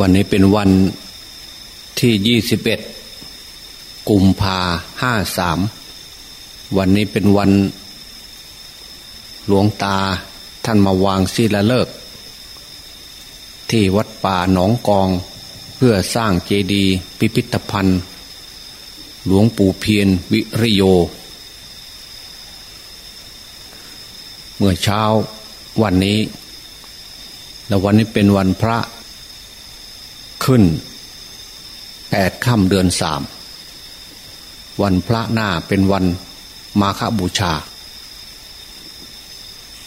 วันนี้เป็นวันที่ยี่สิบเอ็ดกุมภาห้าสามวันนี้เป็นวัน หลวงตาท่านมาวางศีลเลิกที่วัดป่าหนองกอง เพื่อสร้างเจดีย์พิพิธภัณฑ์ หลวงปู่เพียรวิริโย เมื่อเช้าวันนี้ แล้ววันนี้เป็นวันพระ ขึ้นแปดค่ำเดือนสามวันพระหน้าเป็นวันมาฆบูชา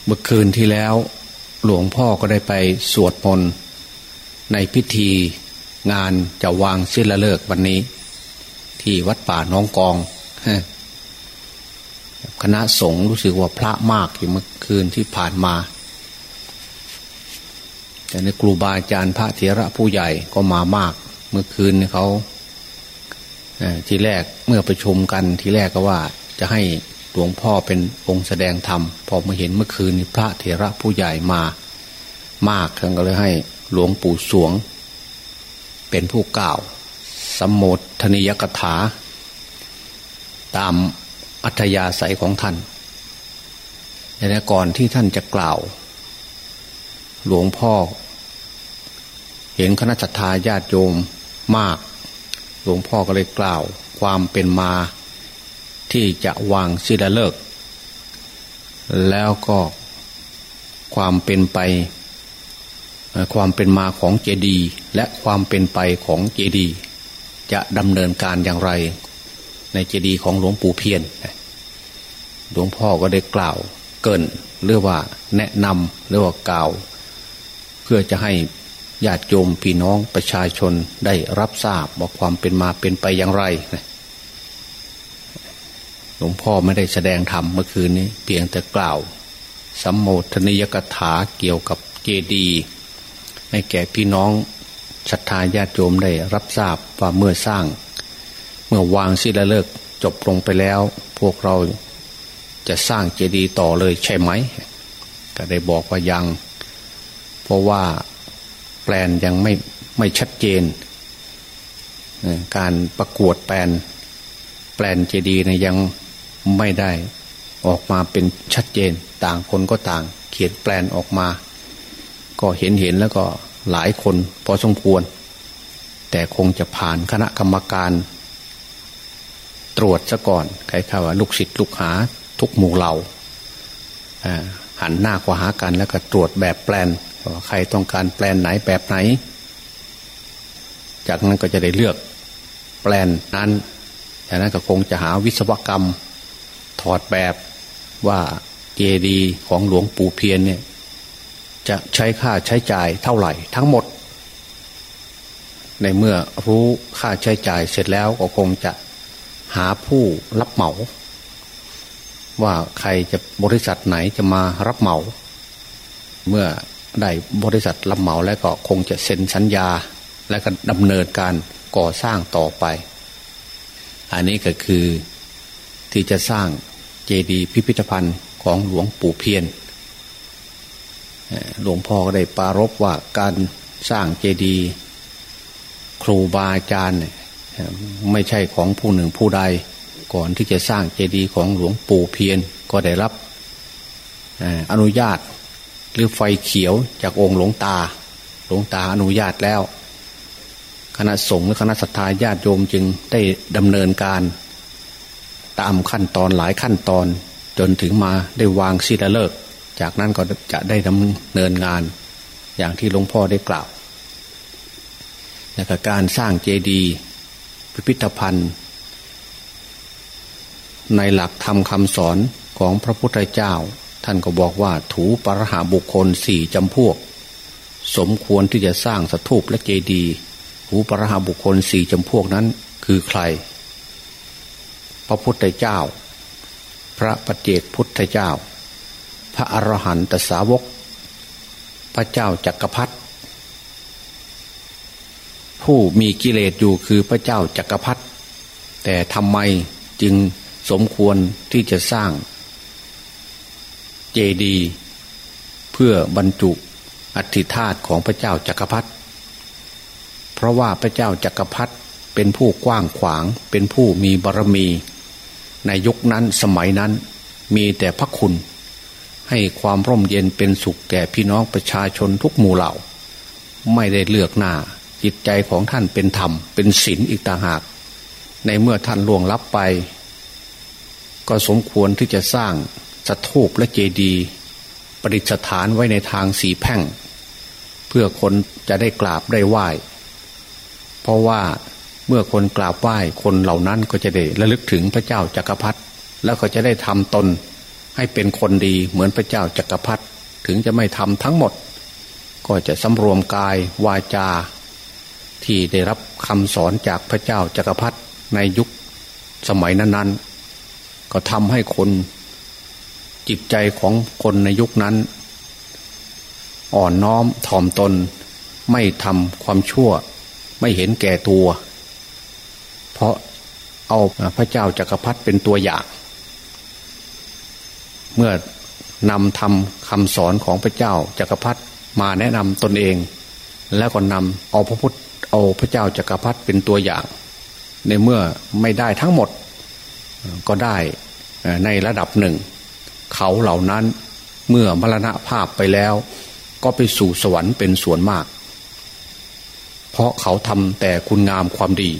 เมื่อคืนที่แล้วหลวงพ่อก็ได้ไปสวดมนต์ในพิธีงานจะวางศิลเลิกวันนี้ ที่วัดป่าน้องกอง คณะสงฆ์รู้สึกว่าพระมากอยู่เมื่อคืนที่ผ่านมา แต่ในครูบาอาจารย์พระเถระผู้ใหญ่ก็มามาก เมื่อคืนเขาทีแรกเมื่อประชุมกันทีแรกก็ว่าจะให้หลวงพ่อเป็นองค์แสดงธรรม พอมาเห็นเมื่อคืนพระเถระผู้ใหญ่มา มากท่านก็เลยให้หลวงปู่สวง เป็นผู้กล่าว สมโมทนิยกถา ตามอัธยาศัยของท่านในก่อนที่ท่านจะกล่าว หลวงพ่อ เห็นคณะทาญาติโยมมาก หลวงพ่อก็เลยกล่าวความเป็นมา ที่จะวางศิลาเลิกแล้วก็ความเป็นไป ความเป็นมาของเจดีและความเป็นไปของเจดีจะดำเนินการอย่างไร ในเจดีของหลวงปู่เพียนหลวงพ่อก็ได้กล่าวเกินหรือว่าแนะนำหรือว่ากล่าว เพื่อจะให้ ญาติโยมพี่น้องประชาชนได้รับทราบว่าความเป็นมาเป็นไปอย่างไรหลวงพ่อไม่ได้แสดงธรรมเมื่อคืนนี้ เพียงแต่กล่าวสัมโมทนิยกถาเกี่ยวกับเจดีให้แก่พี่น้องศรัทธาญาติโยมได้รับทราบว่าเมื่อสร้าง เมื่อวางศิลาเลิกจบลงไปแล้ว พวกเราจะสร้างเจดีย์ต่อเลยใช่ไหม ก็ได้บอกว่ายัง เพราะว่า แปลนยังไม่ไม่ชัดเจน การประกวดแปลนแปลนเจดีย์นะยังไม่ได้ออกมาเป็นชัดเจน ต่างคนก็ต่าง เขียนแปลนออกมา ก็เห็นเห็นแล้วก็หลายคนพอสมควร แต่คงจะผ่านคณะกรรมการ ตรวจซะก่อนใครข่าว่าลูกศิษย์ลูกหาทุกหมู่เหล่าหันหน้ากว่าหากันแล้วก็ตรวจแบบแปลน ใครต้องการแปลนไหนแบบไหน จากนั้นก็จะได้เลือกแปลนนั้นจากนั้นก็คงจะหาวิศวกรรม ถอดแบบว่าเจดีของหลวงปู่เพียนเนี่ย จะใช้ค่าใช้จ่ายเท่าไหร่ทั้งหมด ในเมื่อรู้ค่าใช้จ่ายเสร็จแล้วก็คงจะหาผู้รับเหมา ว่าใครจะบริษัทไหนจะมารับเหมา เมื่อ ได้บริษัทรับเหมาแล้วก็คงจะเซ็นสัญญา และก็ดำเนินการก่อสร้างต่อไป อันนี้ก็คือที่จะสร้างเจดีย์พิพิธภัณฑ์ของหลวงปู่เพียนหลวงพ่อก็ได้ปารบว่าการสร้างเจดีย์ครูบาอาจารย์ไม่ใช่ของผู้หนึ่งผู้ใด ก่อนที่จะสร้างเจดีย์ของหลวงปู่เพียนก็ได้รับอนุญาต หรือไฟเขียวจากองค์หลวงตา หลวงตาอนุญาตแล้ว คณะสงฆ์และคณะศรัทธาญาติโยมจึงได้ดำเนินการ ตามขั้นตอนหลายขั้นตอนจนถึงมาได้วางศิลาฤกษ์จากนั้นก็จะได้ดำเนินงาน อย่างที่หลวงพ่อได้กล่าวและการสร้างเจดีย์พิพิธภัณฑ์ ในหลักธรรมคำสอนของพระพุทธเจ้า ท่านก็บอกว่าถูปรหาบุคคลสี่จำพวก สมควรที่จะสร้างสถูปและเจดีย์ถูปรหาบุคคลสี่จำพวกนั้นคือใคร พระพุทธเจ้า พระปฏิเจกพุทธเจ้า พระอรหันตสาวก พระเจ้าจักรพรรดิผู้มีกิเลสอยู่คือพระเจ้าจักรพรรดิแต่ทำไมจึงสมควรที่จะสร้าง เจดีย์เพื่อบรรจุอัฐิธาตุของพระเจ้าจักรพรรดิเพราะว่าพระเจ้าจักรพรรดิเป็นผู้กว้างขวาง เป็นผู้มีบารมี ในยุคนั้นสมัยนั้นมีแต่พระคุณ ให้ความร่มเย็นเป็นสุขแก่พี่น้องประชาชนทุกหมู่เหล่า ไม่ได้เลือกหน้าจิตใจของท่านเป็นธรรม เป็นศีลอีกต่างหาก ในเมื่อท่านล่วงลับไป ก็สมควรที่จะสร้าง สถูปและเจดีย์ประดิษฐานไว้ในทางสีแพ่ง เพื่อคนจะได้กราบได้ไหว้ เพราะว่าเมื่อคนกราบไหว้คนเหล่านั้นก็จะได้ระลึกถึงพระเจ้าจักรพรรดิแล้วก็จะได้ทำตนให้เป็นคนดีเหมือนพระเจ้าจักรพรรดิถึงจะไม่ทำทั้งหมด ก็จะสำรวมกายวาจา ที่ได้รับคำสอนจากพระเจ้าจักรพรรดิในยุคสมัยนั้นๆ ก็ทำให้คน จิตใจของคนในยุคนั้น อ่อนน้อมถ่อมตน ไม่ทำความชั่ว ไม่เห็นแก่ตัว เพราะเอาพระเจ้าจากักรพรรดิเป็นตัวอย่าง เมื่อนำทำคำสอนของพระเจ้าจากักรพรรดิมาแนะนำตนเอง แล้วก็นำเอาพระพุทธเอาพระเจ้าจากักรพรรดิเป็นตัวอย่าง ในเมื่อไม่ได้ทั้งหมดก็ได้ในระดับหนึ่ง เขาเหล่านั้น เมื่อมรณภาพไปแล้ว ก็ไปสู่สวรรค์เป็นส่วนมาก เพราะเขาทำแต่คุณงามความดี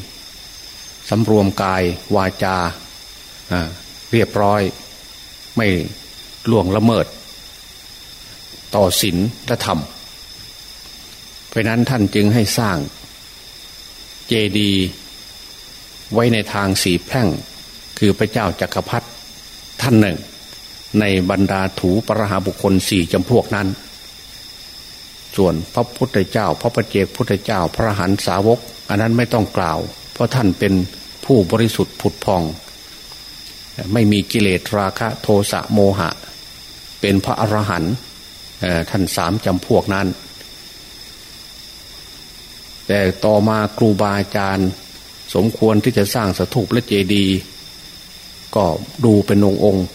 สำรวมกายวาจาเรียบร้อย ไม่ล่วงละเมิด ต่อศีลและธรรม เพราะนั้นท่านจึงให้สร้างเจดีย์ไว้ในทางสีแพร่ง คือพระเจ้าจักรพรรดิท่านหนึ่ง ในบรรดาถูปรหาบุคคลสี่จำพวกนั้น ส่วนพระพุทธเจ้า พระปเจกพุทธเจ้าพระหันสาวก อันนั้นไม่ต้องกล่าว เพราะท่านเป็นผู้บริสุทธิ์ผุดพอง ไม่มีกิเลสราคะโทสะโมหะ เป็นพระอรหันต์ท่านสามจำพวกนั้น แต่ต่อมาครูบาอาจารย์ สมควรที่จะสร้างสถูปและเจดีย์ก็ดูเป็นองค์องค์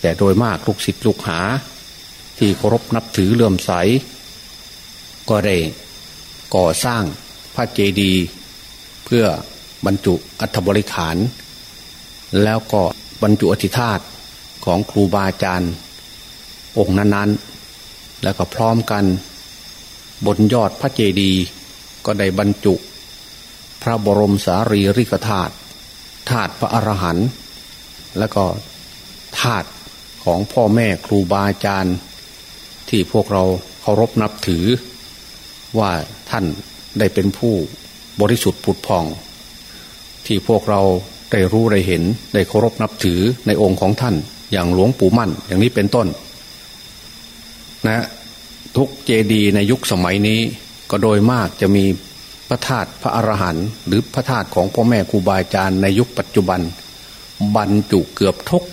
แต่โดยมากลูกศิษย์ลูกหา ที่เคารพนับถือเลื่อมใส ก็ได้ก่อสร้างพระเจดีย์เพื่อบรรจุอัฐบริขาร แล้วก็บรรจุอธิธาตของครูบาอาจารย์องค์นั้นๆ แล้วก็พร้อมกันบนยอดพระเจดีย์ก็ได้บรรจุ พระบรมสารีริกธาตุธาตุพระอรหันต์แล้วก็ธาตุ ของพ่อแม่ครูบาอาจารย์ ที่พวกเราเคารพนับถือ ว่าท่านได้เป็นผู้บริสุทธิ์ผุดพอง ที่พวกเราได้รู้ได้เห็นได้เคารพนับถือในองค์ของท่าน อย่างหลวงปู่มั่น อย่างนี้เป็นต้น นะ ทุกเจดีในยุคสมัยนี้ก็โดยมากจะมีพระธาตุพระอรหันต์หรือพระธาตุของพ่อแม่ครูบาอาจารย์ในยุคปัจจุบัน บรรจุเกือบทุก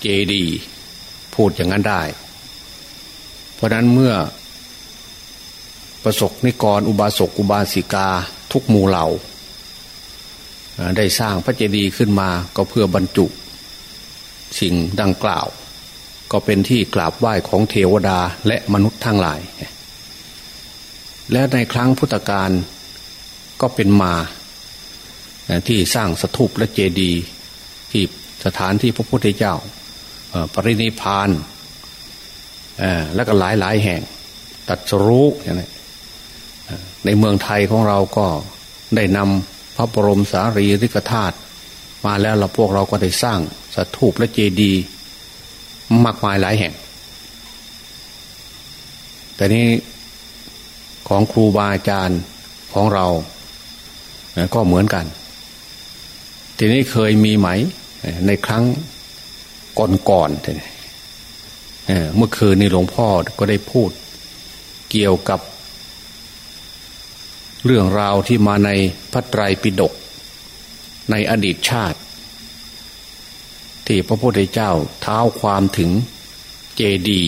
เจดี พูดอย่างนั้นได้ เพราะนั้นเมื่อประสบนิกรอุบาสกอุบาสิกาทุกหมู่เหล่า ได้สร้างพระเจดีย์ขึ้นมาก็เพื่อบรรจุ สิ่งดังกล่าว ก็เป็นที่กราบไหว้ของเทวดาและมนุษย์ทั้งหลาย และในครั้งพุทธกาลก็เป็นมาที่สร้างสถูปและเจดีย์ที่สถานที่พระพุทธเจ้า ปรินิพานแล้วก็หลายหลายแห่ง ตัดรู้อย่างนี้ในเมืองไทยของเราก็ได้นำพระบรมสารีริกธาตุมาแล้วเราพวกเราก็ได้สร้างสถูปและเจดีย์มากมายหลายแห่ง แต่นี้ของครูบาอาจารย์ของเราก็เหมือนกัน ทีนี้เคยมีไหมในครั้ง ก่อนๆเมื่อคืนนี้หลวงพ่อก็ได้พูดเกี่ยวกับ เรื่องราวที่มาในพระไตรปิฎกในอดีตชาติ ที่พระพุทธเจ้าเท้าความถึงเจดี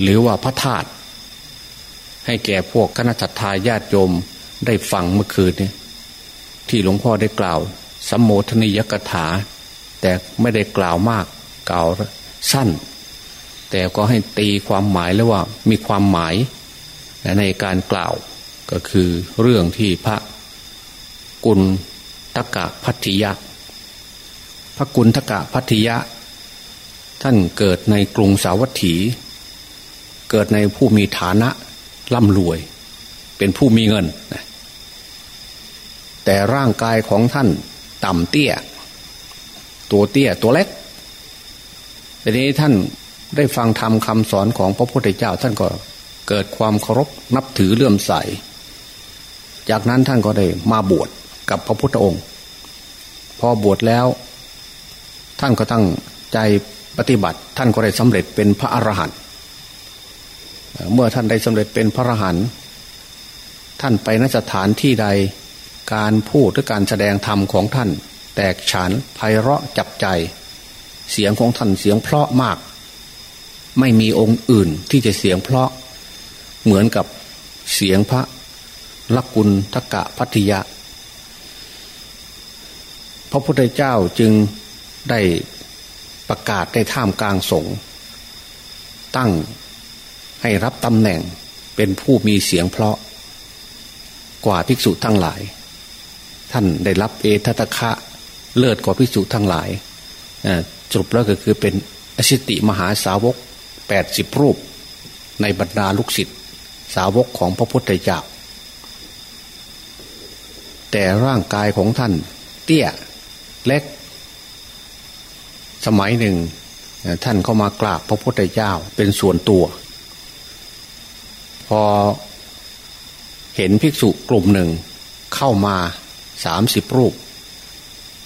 หรือว่าพระธาตุให้แก่พวกคณะทาญาติโยมได้ฟังเมื่อคืนนี้ที่หลวงพ่อได้กล่าวสัมโมทนิยกถา แต่ไม่ได้กล่าวมากกล่าวสั้น แต่ก็ให้ตีความหมายแล้วว่ามีความหมายในการกล่าวก็คือเรื่องที่พระกุลตกะพัทธิยะ พระกุลตกะพัทธิยะ ท่านเกิดในกรุงสาวัตถี เกิดในผู้มีฐานะร่ำรวย เป็นผู้มีเงิน แต่ร่างกายของท่านต่ำเตี้ย ตัวเตี้ยตัวเล็กทีนี้ท่านได้ฟังธรรมคำสอนของพระพุทธเจ้า ท่านก็เกิดความเคารพนับถือเลื่อมใส จากนั้นท่านก็ได้มาบวชกับพระพุทธองค์ พอบวชแล้ว ท่านก็ตั้งใจปฏิบัติ ท่านก็ได้สำเร็จเป็นพระอรหันต์เมื่อท่านได้สำเร็จเป็นพระอรหันต์ท่านไปนสถานที่ใดการพูดหรือการแสดงธรรมของท่าน ตกฉานไพเราะจับใจ เสียงของท่านเสียงเพราะมาก ไม่มีองค์อื่นที่จะเสียงเพราะ เหมือนกับเสียงพระลักกุลทกะพัทยะ พระพุทธเจ้าจึงได้ประกาศได้ท่ามกลางสงฆ์ตั้งให้รับตำแหน่งเป็นผู้มีเสียงเพราะ กว่าภิกษุทั้งหลาย ท่านได้รับเอทตะคะ เลิศกว่าภิกษุทั้งหลายจบแล้วก็คือเป็นอชิติมหาสาวกแปดสิบรูป ในบรรดาลูกศิษย์สาวกของพระพุทธเจ้า แต่ร่างกายของท่านเตี้ยเล็ก สมัยหนึ่ง ท่านเข้ามากราบพระพุทธเจ้าเป็นส่วนตัว พอเห็นภิกษุกลุ่มหนึ่งเข้ามาสามสิบรูป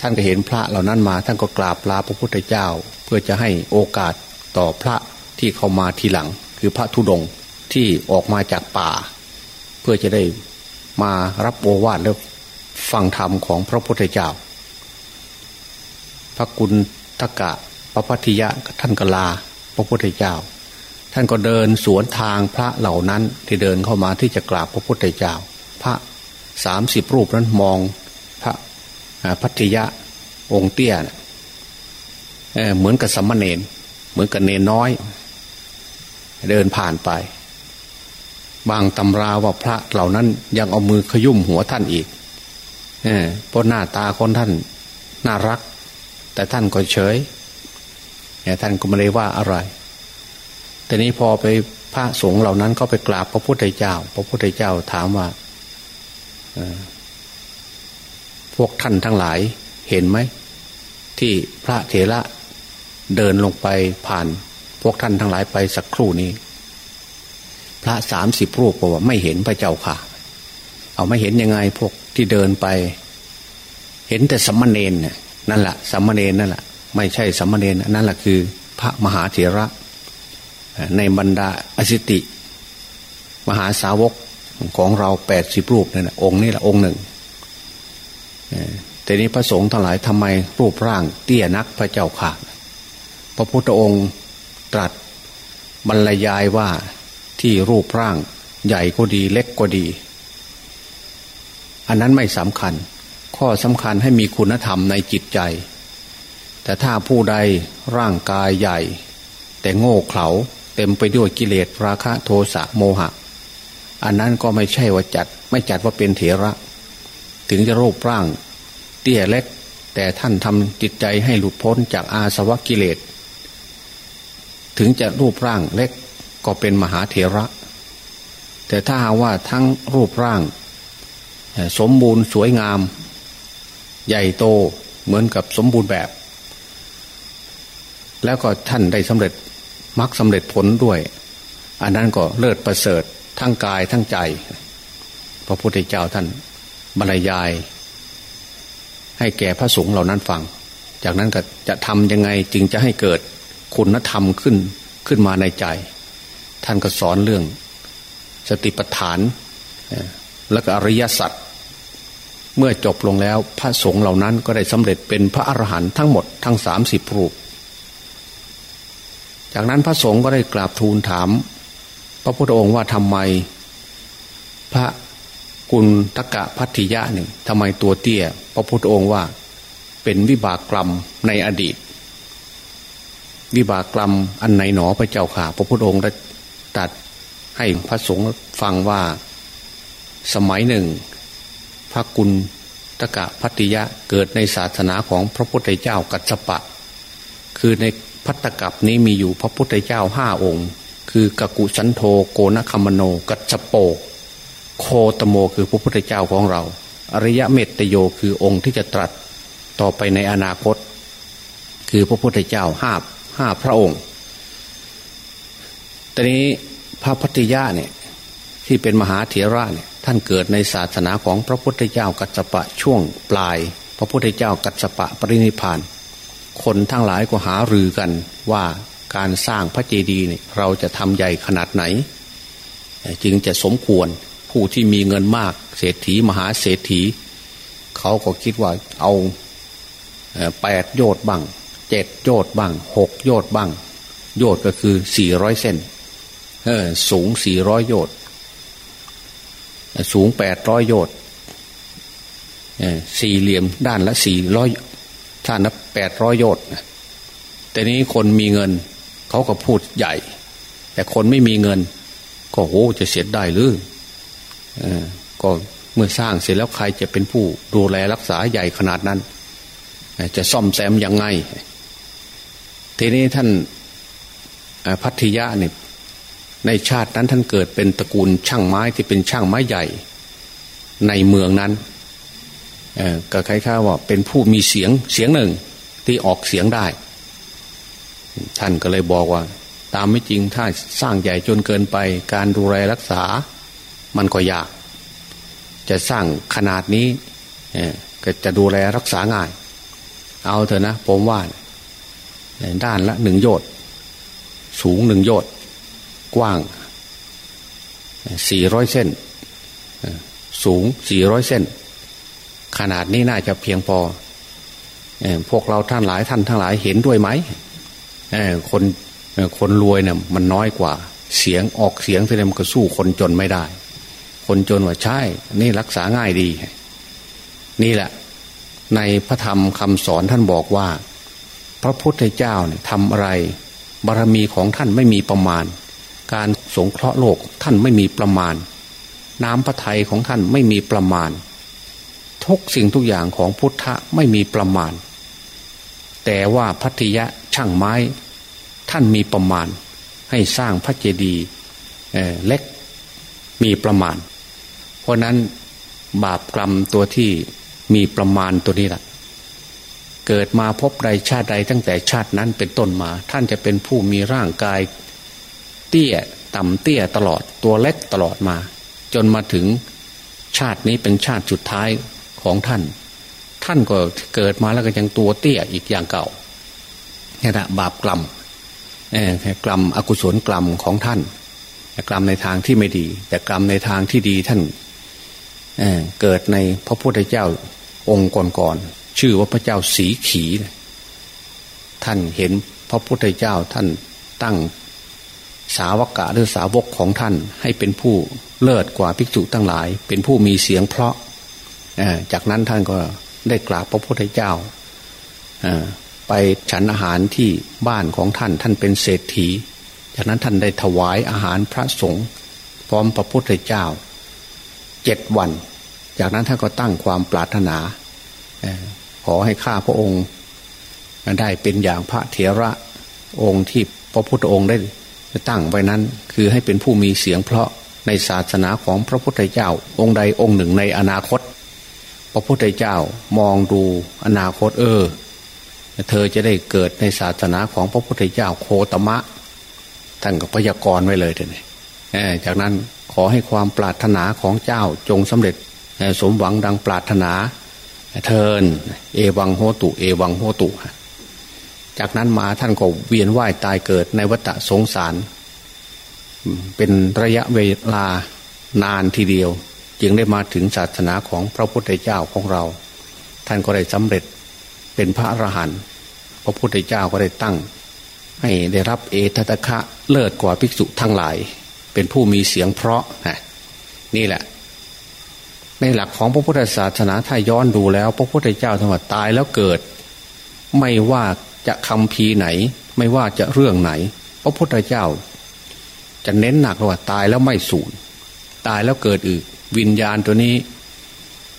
ท่านก็เห็นพระเหล่านั้นมา ท่านก็กราบลาพระพุทธเจ้า เพื่อจะให้โอกาสต่อพระที่เข้ามาทีหลัง คือพระธุดงค์ที่ออกมาจากป่า เพื่อจะได้มารับโอวาทและฟังธรรมของพระพุทธเจ้า พระกุณทกะพระพัทยะท่านกลาพระพุทธเจ้า ท่านก็เดินสวนทางพระเหล่านั้นที่เดินเข้ามาที่จะกราบพระพุทธเจ้า พระสามสิบรูปนั้นมอง พัทยะองค์เตี้ยเหมือนกับสัมมาเนนเหมือนกับเนนน้อย เดินผ่านไป บางตำราว่าพระเหล่านั้นยังเอามือขยุ่มหัวท่านอีกเพราะหน้าตาคนท่านน่ารัก แต่ท่านก็เฉยท่านก็ไม่ได้ว่าอะไรแต่นี้พอไปพระสงฆ์เหล่านั้นก็ไปกราบพระพุทธเจ้า พระพุทธเจ้าถามว่า พวกท่านทั้งหลายเห็นไหม ที่พระเถระเดินลงไปผ่าน พวกท่านทั้งหลายไปสักครู่นี้ พระสามสิบรูปบอกว่าไม่เห็นพระเจ้าค่ะ เอาไม่เห็นยังไงพวกที่เดินไป เห็นแต่สัมมาเนนเนี่ยนั่นแหละสัมมาเนนนั่นแหละไม่ใช่สัมมาเนนนั่นแหละคือ พระมหาเถระในบรรดาอสิติ มหาสาวกของเราแปดสิบรูปนั่นแหละองค์นี้แหละองค์หนึ่ง แต่นี้พระสงฆ์ทั้งหลายทำไมรูปร่างเตี้ยนักพระเจ้าค่ะ พระพุทธองค์ตรัสบรรยายว่าที่รูปร่างใหญ่ก็ดีเล็กก็ดี อันนั้นไม่สำคัญ ข้อสำคัญให้มีคุณธรรมในจิตใจ แต่ถ้าผู้ใดร่างกายใหญ่ แต่โง่เขลาเต็มไปด้วยกิเลสราคะโทสะโมหะ อันนั้นก็ไม่ใช่ว่าจัด ไม่จัดว่าเป็นเถระ ถึงจะรูปร่าง เตี้ยเล็ก แต่ท่านทำจิตใจให้หลุดพ้นจากอาสวะกิเลส ถึงจะรูปร่างเล็กก็เป็นมหาเถระ แต่ถ้าหาว่าทั้งรูปร่าง สมบูรณ์สวยงาม ใหญ่โตเหมือนกับสมบูรณ์แบบ แล้วก็ท่านได้สำเร็จมรรคสำเร็จผลด้วย อันนั้นก็เลิศประเสริฐทั้งกายทั้งใจ พระพุทธเจ้าท่าน บรรยาย ให้แก่พระสงฆ์เหล่านั้นฟัง จากนั้นก็จะทำยังไงจึงจะให้เกิดคุณธรรมขึ้นขึ้นมาในใจ ท่านก็สอนเรื่อง สติปัฏฐานแล้วก็อริยสัจเมื่อจบลงแล้วพระสงฆ์เหล่านั้นก็ได้สำเร็จเป็นพระอรหันต์ทั้งหมดทั้งสามสิบรูป จากนั้นพระสงฆ์ก็ได้กราบทูลถาม พระพุทธองค์ว่าทำไม พระ กุลตกะพัทธิยะหนึ่งทำไมตัวเตี้ย พระพุทธองค์ว่า เป็นวิบากกรรมในอดีต วิบากกรรมอันไหนหนอพระเจ้าข่าพระพุทธองค์ได้ตัดให้พระสงฆ์ฟังว่าสมัยหนึ่ง พระกุลตกะพัติยะเกิดในศาสนาของพระพุทธเจ้ากัสปะ คือในพัตตกับนี้มีอยู่พระพุทธเจ้าห้าองค์ คือกกุสันโธโกนคัมโน กัจจโป โคตโมคือพระพุทธเจ้าของเรา อริยะเมตโยคือองค์ที่จะตรัสต่อไปในอนาคต คือพระพุทธเจ้าห้าห้าพระองค์ตอนนี้พระพัติยะเนี่ยที่เป็นมหาเถระเนี่ยท่านเกิดในศาสนาของพระพุทธเจ้ากัจจปะช่วงปลาย พระพุทธเจ้ากัจจปะปรินิพาน คนทั้งหลายก็หารือกันว่าการสร้างพระเจดีย์เนี่ยเราจะทำใหญ่ขนาดไหน จึงจะสมควร ผู้ที่มีเงินมาก เศรษฐีมหาเศรษฐี เขาก็คิดว่าเอาแปดโยชน์บ้างเจ็ดโยชน์บ้างหกโยชน์บ้าง โยชน์ก็คือสี่ร้อยเส้นสูงสี่ร้อยโยชน์สูงแปดร้อยโยชน์สี่เหลี่ยมด้านละสี่ร้อยท่านนับแปดร้อยโยชน์แต่นี้คนมีเงินเขาก็พูดใหญ่ แต่คนไม่มีเงิน ก็โหจะเสียได้หรือ ก็เมื่อสร้างเสร็จแล้วใครจะเป็นผู้ดูแลรักษาใหญ่ขนาดนั้น จะซ่อมแซมยังไง ทีนี้ท่านพัทยาเนี่ยในชาตินั้นท่านเกิดเป็นตระกูลช่างไม้ที่เป็นช่างไม้ใหญ่ ในเมืองนั้นก็คล้ายๆว่าเป็นผู้มีเสียงเสียงหนึ่งที่ออกเสียงได้ ท่านก็เลยบอกว่า ตามไม่จริงถ้าสร้างใหญ่จนเกินไป การดูแลรักษา มันก็ยาก จะสร้างขนาดนี้ก็จะดูแลรักษาง่าย เอาเถอะนะ ผมว่า ด้านละหนึ่งโยชน์สูงหนึ่งโยชน์กว้างสี่ร้อยเส้น สูงสี่ร้อยเส้น ขนาดนี้น่าจะเพียงพอพวกเราท่านหลายท่านทั้งหลายเห็นด้วยไหมคนคนรวยเนี่ยมันน้อยกว่า เสียงออกเสียงแสดงมันก็สู้คนจนไม่ได้ คนจนว่าใช่ นี่รักษาง่ายดี นี่แหละ ในพระธรรมคำสอนท่านบอกว่า พระพุทธเจ้าเนี่ยทำอะไร บารมีของท่านไม่มีประมาณ การสงเคราะห์โลกท่านไม่มีประมาณ น้ำพระทัยของท่านไม่มีประมาณ ทุกสิ่งทุกอย่างของพุทธะไม่มีประมาณ แต่ว่าพัทยะช่างไม้ ท่านมีประมาณ ให้สร้างพระเจดีย์เล็กมีประมาณ เพราะนั้นบาปกรรมตัวที่มีประมาณตัวนี้แหละเกิดมาพบใดชาติใดตั้งแต่ชาตินั้นเป็นต้นมา ท่านจะเป็นผู้มีร่างกาย เตี้ยต่ำเตี้ยตลอดตัวเล็กตลอดมา จนมาถึงชาตินี้เป็นชาติสุดท้ายของท่าน ท่านก็เกิดมาแล้วก็ยังตัวเตี้ยอีกอย่างเก่านี่ะบาปกรรมกรรมอกุศลกรรมของท่านกรรมในทางที่ไม่ดี แต่กรรมในทางที่ดีท่าน เกิดในพระพุทธเจ้าองค์ก่อนๆชื่อว่าพระเจ้าสีขี ท่านเห็นพระพุทธเจ้าท่านตั้งสาวกะหรือสาวกของท่านให้เป็นผู้เลิศกว่าภิกษุทั้งหลาย เป็นผู้มีเสียงเพราะจากนั้นท่านก็ได้กราบพระพุทธเจ้าไปฉันอาหารที่บ้านของท่านท่านเป็นเศรษฐี จากนั้นท่านได้ถวายอาหารพระสงฆ์พร้อมพระพุทธเจ้า เจ็ดวัน จากนั้นท่านก็ตั้งความปรารถนาขอให้ข้าพระองค์ ได้เป็นอย่างพระเถระองค์ที่พระพุทธองค์ได้ตั้งไว้นั้น คือให้เป็นผู้มีเสียงเพราะในศาสนาของพระพุทธเจ้า องค์ใดองค์หนึ่งในอนาคต พระพุทธเจ้ามองดูอนาคตเออ เธอจะได้เกิดในศาสนาของพระพุทธเจ้าโคตมะท่านก็พยากรณ์ไว้เลยเถอะจากนั้น ขอให้ความปรารถนาของเจ้าจงสำเร็จสมหวังดังปรารถนา เทินเอวังโหตุ เอวังโหตุ จากนั้นมาท่านก็เวียนว่ายตายเกิดในวัฏสงสาร เป็นระยะเวลานานทีเดียว จึงได้มาถึงศาสนาของพระพุทธเจ้าของเรา ท่านก็ได้สำเร็จเป็นพระอรหันต์พระพุทธเจ้าก็ได้ตั้ง ให้ได้รับเอตตะคะเลิศกว่าภิกษุทั้งหลาย เป็นผู้มีเสียงเพราะนะนี่แหละ ในหลักของพระพุทธศาสนาถ้าย้อนดูแล้ว พระพุทธเจ้าทั้งหมตายแล้วเกิด ไม่ว่าจะคำพีไหน ไม่ว่าจะเรื่องไหน พระพุทธเจ้า จะเน้นหนักว่าตายแล้วไม่สูญตายแล้วเกิดอีกวิญญาณตัวนี้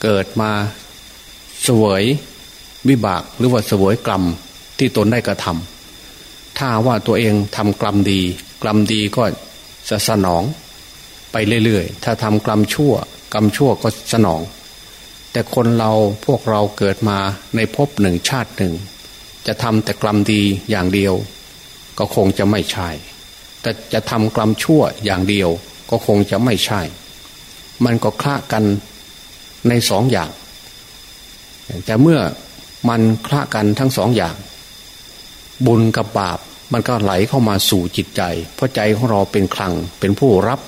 เกิดมาเสวยวิบากหรือว่าเสวยกรรมที่ตนได้กระทำถ้าว่าตัวเองทำกรรมดี กรรมดีก็ จะสนองไปเรื่อยๆ ถ้าทำกรรมชั่ว กรรมชั่วก็สนอง แต่คนเราพวกเราเกิดมาในภพหนึ่งชาติหนึ่ง จะทำแต่กรรมดีอย่างเดียว ก็คงจะไม่ใช่ แต่จะทำกรรมชั่วอย่างเดียวก็คงจะไม่ใช่ มันก็คละกันในสองอย่าง แต่เมื่อมันคละกันทั้งสองอย่าง บุญกับบาป มันก็ไหลเข้ามาสู่จิตใจ เพราะใจของเราเป็นคลังเป็นผู้รับ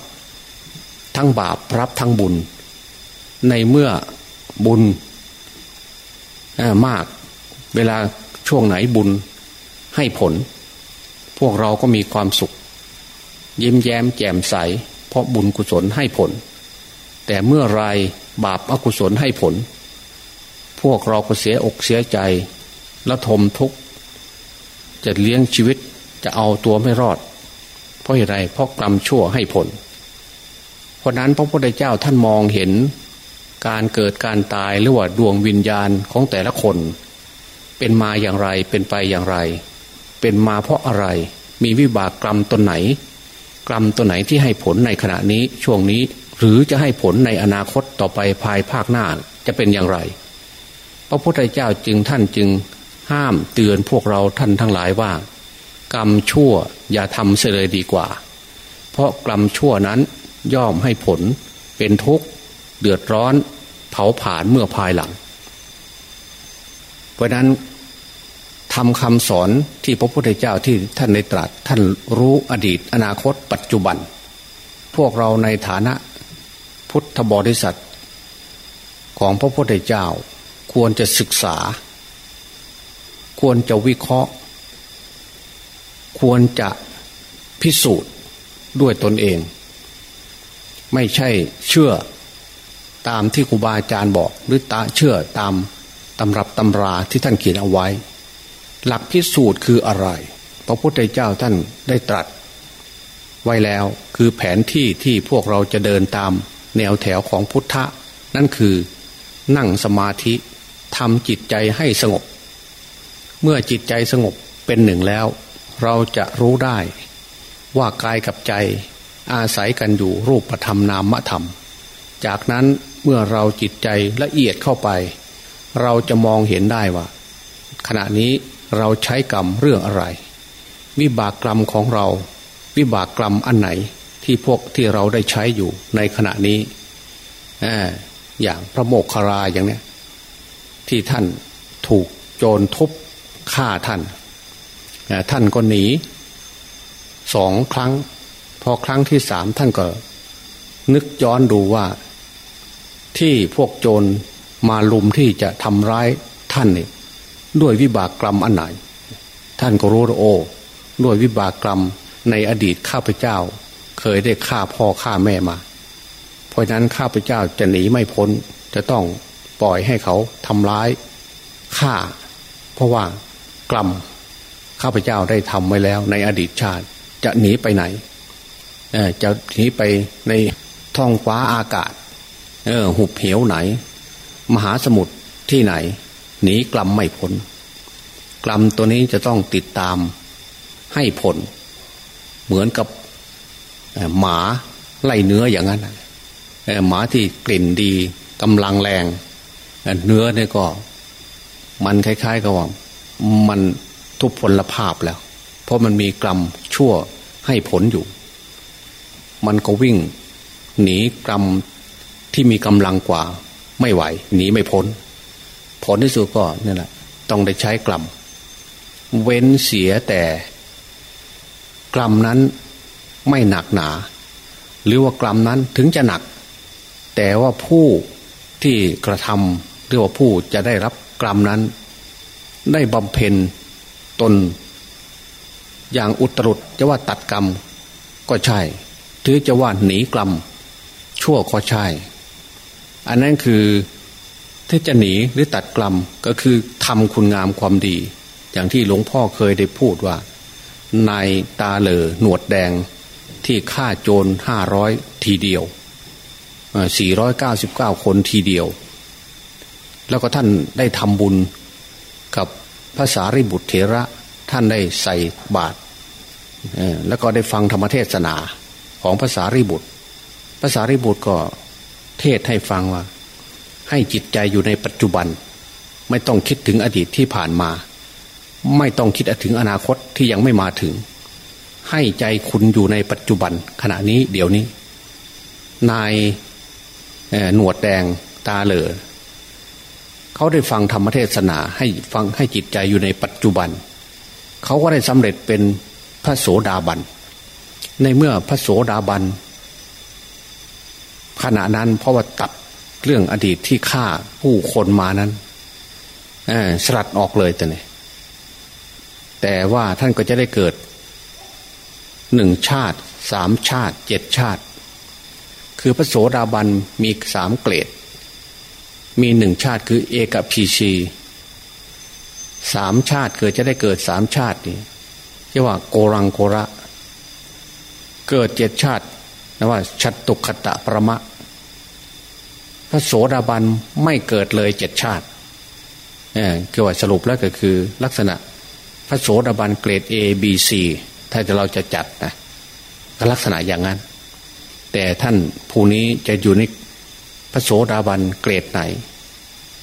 ทั้งบาปรับทั้งบุญ ในเมื่อบุญมาก เวลาช่วงไหนบุญให้ผล พวกเราก็มีความสุข ยิ้มแย้มแจ่มใส เพราะบุญกุศลให้ผล แต่เมื่อไรบาปอกุศลให้ผล พวกเราก็เสียอกเสียใจและทมทุกข์จะเลี้ยงชีวิต จะเอาตัวไม่รอด เพราะอะไรเพราะกรรมชั่วให้ผล เพราะนั้นพระพุทธเจ้าท่านมองเห็นการเกิดการตายหรือว่าดวงวิญญาณของแต่ละคน เป็นมาอย่างไรเป็นไปอย่างไร เป็นมาเพราะอะไร มีวิบากกรรมตนไหน กรรมตัวไหนที่ให้ผลในขณะนี้ช่วงนี้หรือจะให้ผลในอนาคตต่อไปภายภาคหน้าจะเป็นอย่างไร พระพุทธเจ้าจึงท่านจึงห้ามเตือนพวกเราท่านทั้งหลายว่า กรรมชั่วอย่าทำเสียเลยดีกว่า เพราะกรรมชั่วนั้นย่อมให้ผลเป็นทุกข์เดือดร้อนเผาผลาญเมื่อภายหลัง เพราะนั้นทำคำสอนที่พระพุทธเจ้าที่ท่านได้ตรัสท่านรู้อดีตอนาคตปัจจุบัน พวกเราในฐานะพุทธบริษัท ของพระพุทธเจ้าควรจะศึกษา ควรจะวิเคราะห์ ควรจะพิสูจน์ด้วยตนเอง ไม่ใช่เชื่อตามที่ครูบาอาจารย์บอก หรือตาเชื่อตามตำรับตำราที่ท่านเขียนเอาไว้ หลักพิสูจน์คืออะไร พระพุทธเจ้าท่านได้ตรัส ไว้แล้วคือแผนที่ที่พวกเราจะเดินตามแนวแถวของพุทธะ นั่นคือนั่งสมาธิทำจิตใจให้สงบ เมื่อจิตใจสงบเป็นหนึ่งแล้ว เราจะรู้ได้ว่ากายกับใจอาศัยกันอยู่รูปธรรมนามธรรม จากนั้นเมื่อเราจิตใจละเอียดเข้าไป เราจะมองเห็นได้ว่า ขณะนี้เราใช้กรรมเรื่องอะไร วิบากกรรมของเรา วิบากกรรมอันไหนที่พวกที่เราได้ใช้อยู่ในขณะนี้อย่างพระโมกขราอย่างเนี้ยที่ท่านถูกโจรทุบฆ่าท่าน ท่านก็หนีสองครั้ง พอครั้งที่สามท่านก็ นึกย้อนดูว่า ที่พวกโจรมาลุมที่จะทำร้ายท่านนี่ด้วยวิบากกรรมอันไหน ท่านก็รู้ว่าโอ้ด้วยวิบากกรรมในอดีตข้าพเจ้า เคยได้ฆ่าพ่อฆ่าแม่มา เพราะฉะนั้นข้าพเจ้าจะหนีไม่พ้น จะต้องปล่อยให้เขาทำร้ายฆ่า เพราะว่ากรรม ข้าพเจ้าได้ทำไว้แล้ว ในอดีตชาติ จะหนีไปไหนจะหนีไปในท้องฟ้าอากาศเออหุบเหวไหน มหาสมุทรที่ไหน หนีกลัมไม่พ้นกลัมตัวนี้จะต้องติดตามให้ผล เหมือนกับหมาไล่เนื้ออย่างนั้นหมาที่กลิ่นดีกำลังแรง เนื้อเนี่ยก็ มันคล้ายๆกับว่ามัน ทุพพลภาพแล้ว เพราะมันมีกรรมชั่วให้ผลอยู่ มันก็วิ่ง หนีกรรมที่มีกำลังกว่า ไม่ไหว หนีไม่พ้น ผลที่สุดก็นี่แหละ ต้องได้ใช้กลัมเว้นเสียแต่กลัมนั้นไม่หนักหนา หรือว่ากลัมนั้นถึงจะหนัก แต่ว่าผู้ที่กระทำหรือว่าผู้จะได้รับกลัมนั้น ได้บำเพ็ญ ตน อย่างอุตรุดจะว่าตัดกรรมก็ใช่ ถือจะว่าหนีกรรมชั่วก็ใช่ อันนั้นคือที่จะหนีหรือตัดกลัมก็คือทำคุณงามความดี อย่างที่หลวงพ่อเคยได้พูดว่า นายตาเหลอหนวดแดงที่ฆ่าโจรห้าร้อยทีเดียว499คนทีเดียว แล้วก็ท่านได้ทำบุญกับ ภาษาริบุตรเถระท่านได้ใส่บาตรแล้วก็ได้ฟังธรรมเทศนาของภาษาริบุตรภาษาริบุตรก็เทศให้ฟังว่า ให้จิตใจอยู่ในปัจจุบัน ไม่ต้องคิดถึงอดีตที่ผ่านมา ไม่ต้องคิดถึงอนาคตที่ยังไม่มาถึง ให้ใจคุณอยู่ในปัจจุบัน ขณะนี้เดี๋ยวนี้ นายหนวดแดงตาเหลือ เขาได้ฟังธรรมเทศนาให้ฟังให้จิตใจอยู่ในปัจจุบัน เขาก็ได้สำเร็จเป็นพระโสดาบัน ในเมื่อพระโสดาบัน ขณะนั้นเพราะว่าตัดเรื่องอดีตที่ฆ่าผู้คนมานั้นสลัดออกเลยแต่เนี่ยแต่ว่าท่านก็จะได้เกิดหนึ่งชาติสามชาติเจ็ดชาติ คือพระโสดาบันมีสามเกรด มีหนึ่งชาติคือเอกพีชีสามชาติเกิดจะได้เกิดสามชาตินี่เรียกว่าโกรังโกระ เกิดเจ็ดชาตินะว่าชัดตุขตะประมะ พระโสดาบันไม่เกิดเลยเจ็ดชาติเออคือว่าสรุปแล้วก็คือ ลักษณะ พระโสดาบันเกรด A B C ถ้าจะเราจะจัดนะก็ลักษณะอย่างนั้น แต่ท่านผู้นี้จะอยู่ใน พระโสดาบันเกรดไหน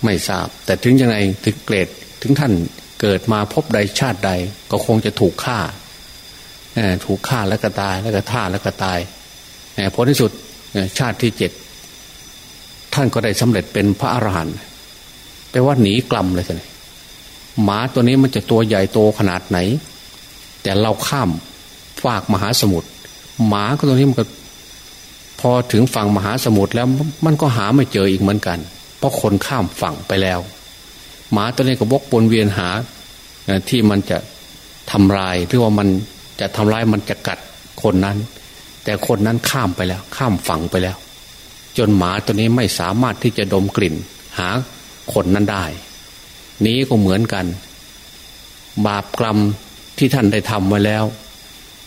ไม่ทราบ แต่ถึงยังไงถึงเกรดถึงท่านเกิดมาพบใดชาติใด ก็คงจะถูกฆ่าถูกฆ่าแล้วก็ตายแล้วก็ท่าแล้วก็ตายผลที่สุดชาติที่เจ็ดท่านก็ได้สำเร็จเป็นพระอรหันต์แปลว่าหนีกลัมเลยสิหมาตัวนี้มันจะตัวใหญ่โตขนาดไหน แต่เราข้ามฝากมหาสมุทรหมาก็ตัวนี้มันก็ อถึงฝั่งมหาสมุทรแล้วมันก็หาไม่เจออีกเหมือนกัน เพราะคนข้ามฝั่งไปแล้ว หมาตัวนี้ก็บกปนเวียนหาที่มันจะทำลายหรือว่ามันจะทำลายมันจะกัดคนนั้น แต่คนนั้นข้ามไปแล้ว ข้ามฝั่งไปแล้ว จนหมาตัวนี้ไม่สามารถที่จะดมกลิ่น หาคนนั้นได้ นี้ก็เหมือนกัน บาปกรรมที่ท่านได้ทำไว้แล้ว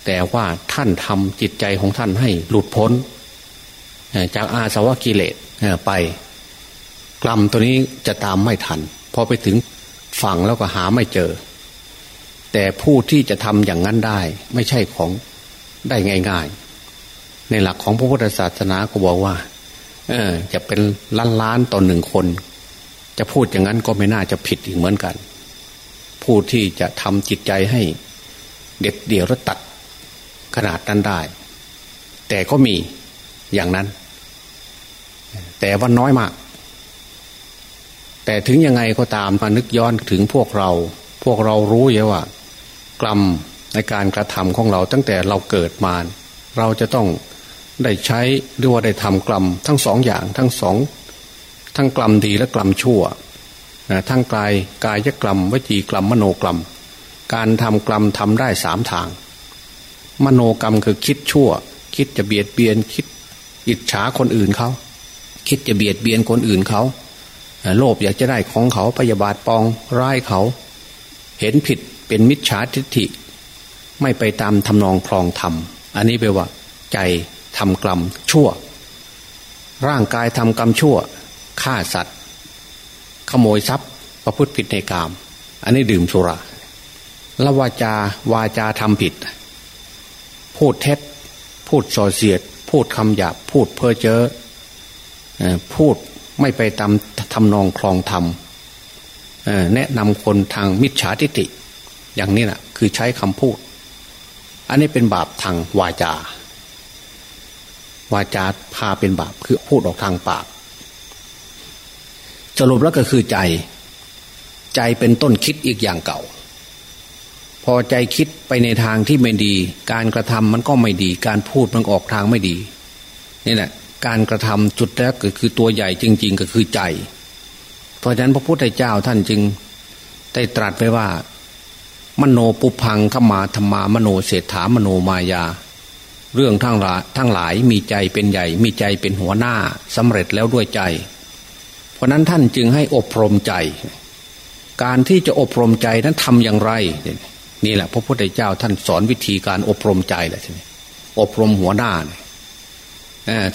แต่ว่าท่านทำจิตใจของท่านให้หลุดพ้น จากอาสวะกิเลสไปกรรมตัวนี้จะตามไม่ทันพอไปถึงฝั่งแล้วก็หาไม่เจอ แต่ผู้ที่จะทำอย่างนั้นได้ ไม่ใช่ของได้ง่าย ๆ ในหลักของพระพุทธศาสนาก็บอกว่า เออ จะเป็นล้านล้านต่อหนึ่งคน จะพูดอย่างนั้นก็ไม่น่าจะผิดอีกเหมือนกัน ผู้ที่จะทำจิตใจให้เด็ดเดี่ยวและตัดขนาดนั้นได้ แต่ก็มี อย่างนั้น แต่ว่าน้อยมาก แต่ถึงยังไงก็ตามมานึกย้อนถึงพวกเรา พวกเรารู้เยอะว่ากรรมในการกระทำของเราตั้งแต่เราเกิดมา เราจะต้องได้ใช้หรือว่าได้ทำกรรมทั้งสองอย่างทั้งสองทั้งกรรมดีและกรรมชั่วทั้งกายกายกรรมวจีกรรมมโนกรรม การทำกรรมทำได้สามทาง มโนกรรมคือคิดชั่ว คิดจะเบียดเบียนคิด อิจฉาคนอื่นเขาคิดจะเบียดเบียนคนอื่นเขาโลภอยากจะได้ของเขาพยาบาทปองร้ายเขา เห็นผิดเป็นมิจฉาทิฏฐิ ไม่ไปตามทำนองคลองธรรม อันนี้แปลว่า ใจทำกรรมชั่ว ร่างกายทำกรรมชั่วฆ่าสัตว์ ขโมยทรัพย์ ประพฤติผิดในกาม อันนี้ดื่มสุราละวาจาวาจาทำผิด พูดเท็จ พูดส่อเสียด พูดคำหยาบพูดเพ้อเจ้อพูดไม่ไปตามทำนองคลองธรรมแนะนำคนทางมิจฉาทิฏฐิอย่างนี้แหละคือใช้คำพูด อันนี้เป็นบาปทางวาจา วาจาพาเป็นบาปคือพูดออกทางปากสรุปแล้วก็คือใจ ใจเป็นต้นคิดอีกอย่างเก่า พอใจคิดไปในทางที่ไม่ดี การกระทำมันก็ไม่ดี การพูดมันออกทางไม่ดีนี่แหละการกระทำจุดแรกก็คือตัวใหญ่จริง ๆ ก็คือใจ เพราะฉะนั้นพระพุทธเจ้าท่านจึงได้ตรัสไปว่า มโนปุพังขมาธรรมามโนเศรษฐามโนมายา เรื่องทั้งหลายทั้งหลายมีใจเป็นใหญ่ มีใจเป็นหัวหน้าสำเร็จแล้วด้วยใจ เพราะนั้นท่านจึงให้อบรมใจ การที่จะอบรมใจนั้นทำอย่างไร นี่แหละพระพุทธเจ้าท่านสอนวิธีการอบรมใจแหละทีนี้อบรมหัวหน้าเนี่ย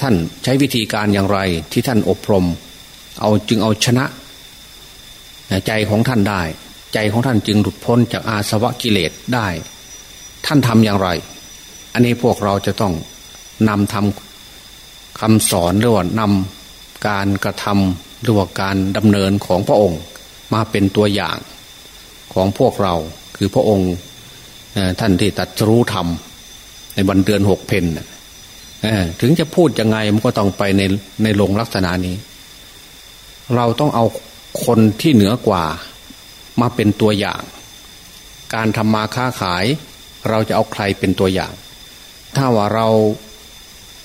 ท่านใช้วิธีการอย่างไรที่ท่านอบรม เอาจึงเอาชนะใจของท่านได้ ใจของท่านจึงหลุดพ้นจากอาสวะกิเลสได้ ท่านทำอย่างไร อันนี้พวกเราจะต้องนำทำคำสอนหรือว่านำการกระทำหรือว่าการดำเนินของพระองค์ มาเป็นตัวอย่างของพวกเรา คือพระองค์ท่านที่ตัดรู้ธรรม ในวันเดือนหกเพนถึงจะพูดยังไงมันก็ต้องไปในในลงลักษณะนี้ เราต้องเอาคนที่เหนือกว่า มาเป็นตัวอย่าง การทำมาค้าขาย เราจะเอาใครเป็นตัวอย่าง ถ้าว่าเรา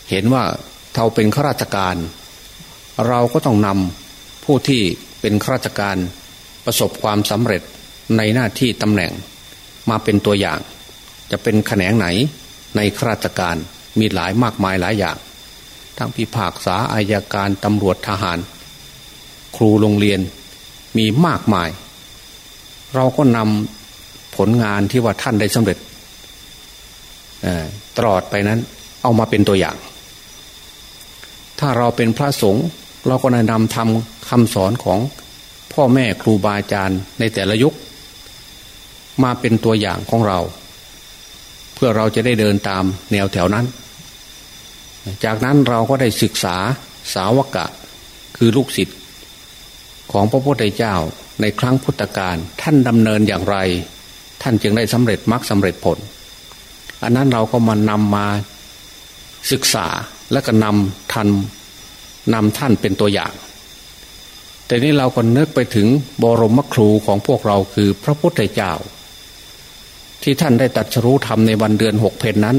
เห็นว่าเราเป็นข้าราชการ เราก็ต้องนำผู้ที่เป็นข้าราชการประสบความสำเร็จ ในหน้าที่ตำแหน่งมาเป็นตัวอย่าง จะเป็นแขนงไหนในข้าราชการมีหลายมากมายหลายอย่าง ทั้งพิพากษาอายการตำรวจทหาร ครูโรงเรียนมีมากมาย เราก็นำผลงานที่ว่าท่านได้สำเร็จตลอดไปนั้นเอามาเป็นตัวอย่าง ถ้าเราเป็นพระสงฆ์เราก็นำทำคำสอนของพ่อแม่ครูบาอาจารย์ในแต่ละยุค มาเป็นตัวอย่างของเรา เพื่อเราจะได้เดินตามแนวแถวนั้น จากนั้นเราก็ได้ศึกษาสาวกะ คือลูกศิษย์ของพระพุทธเจ้าในครั้งพุทธกาลท่านดำเนินอย่างไร ท่านจึงได้สำเร็จมรรคสาเร็จผล อันนั้นเราก็มานำมาศึกษาและก็นำท่านนำท่านเป็นตัวอย่าง แต่นี้เราก็นึกไปถึงบรมครูของพวกเราคือพระพุทธเจ้า ที่ท่านได้ตัดรู้ธรรมในวันเดือนหกเพนนั้น